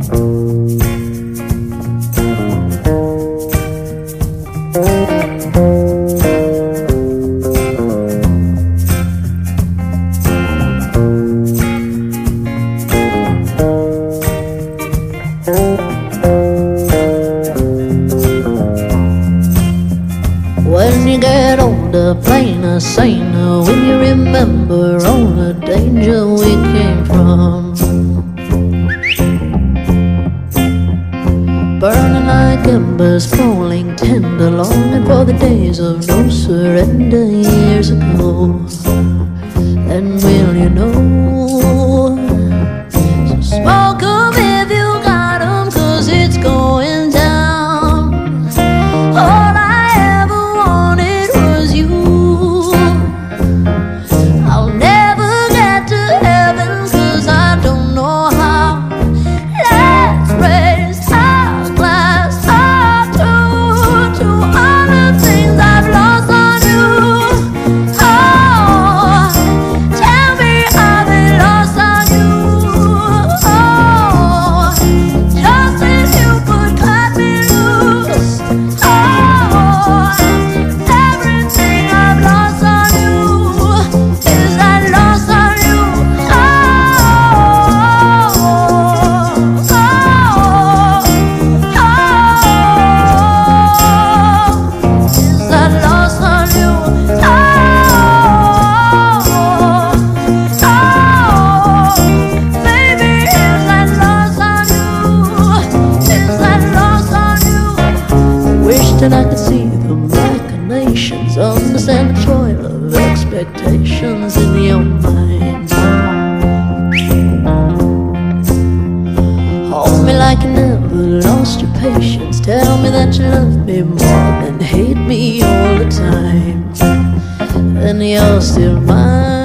When you get older, plainer, saner, when you remember all the danger we came from. Embers, falling tender, longing for the days of no surrender years ago. And will you know? That I could see the machinations, understand the toil of expectations in your mind. Hate me all the time. And you're still mine.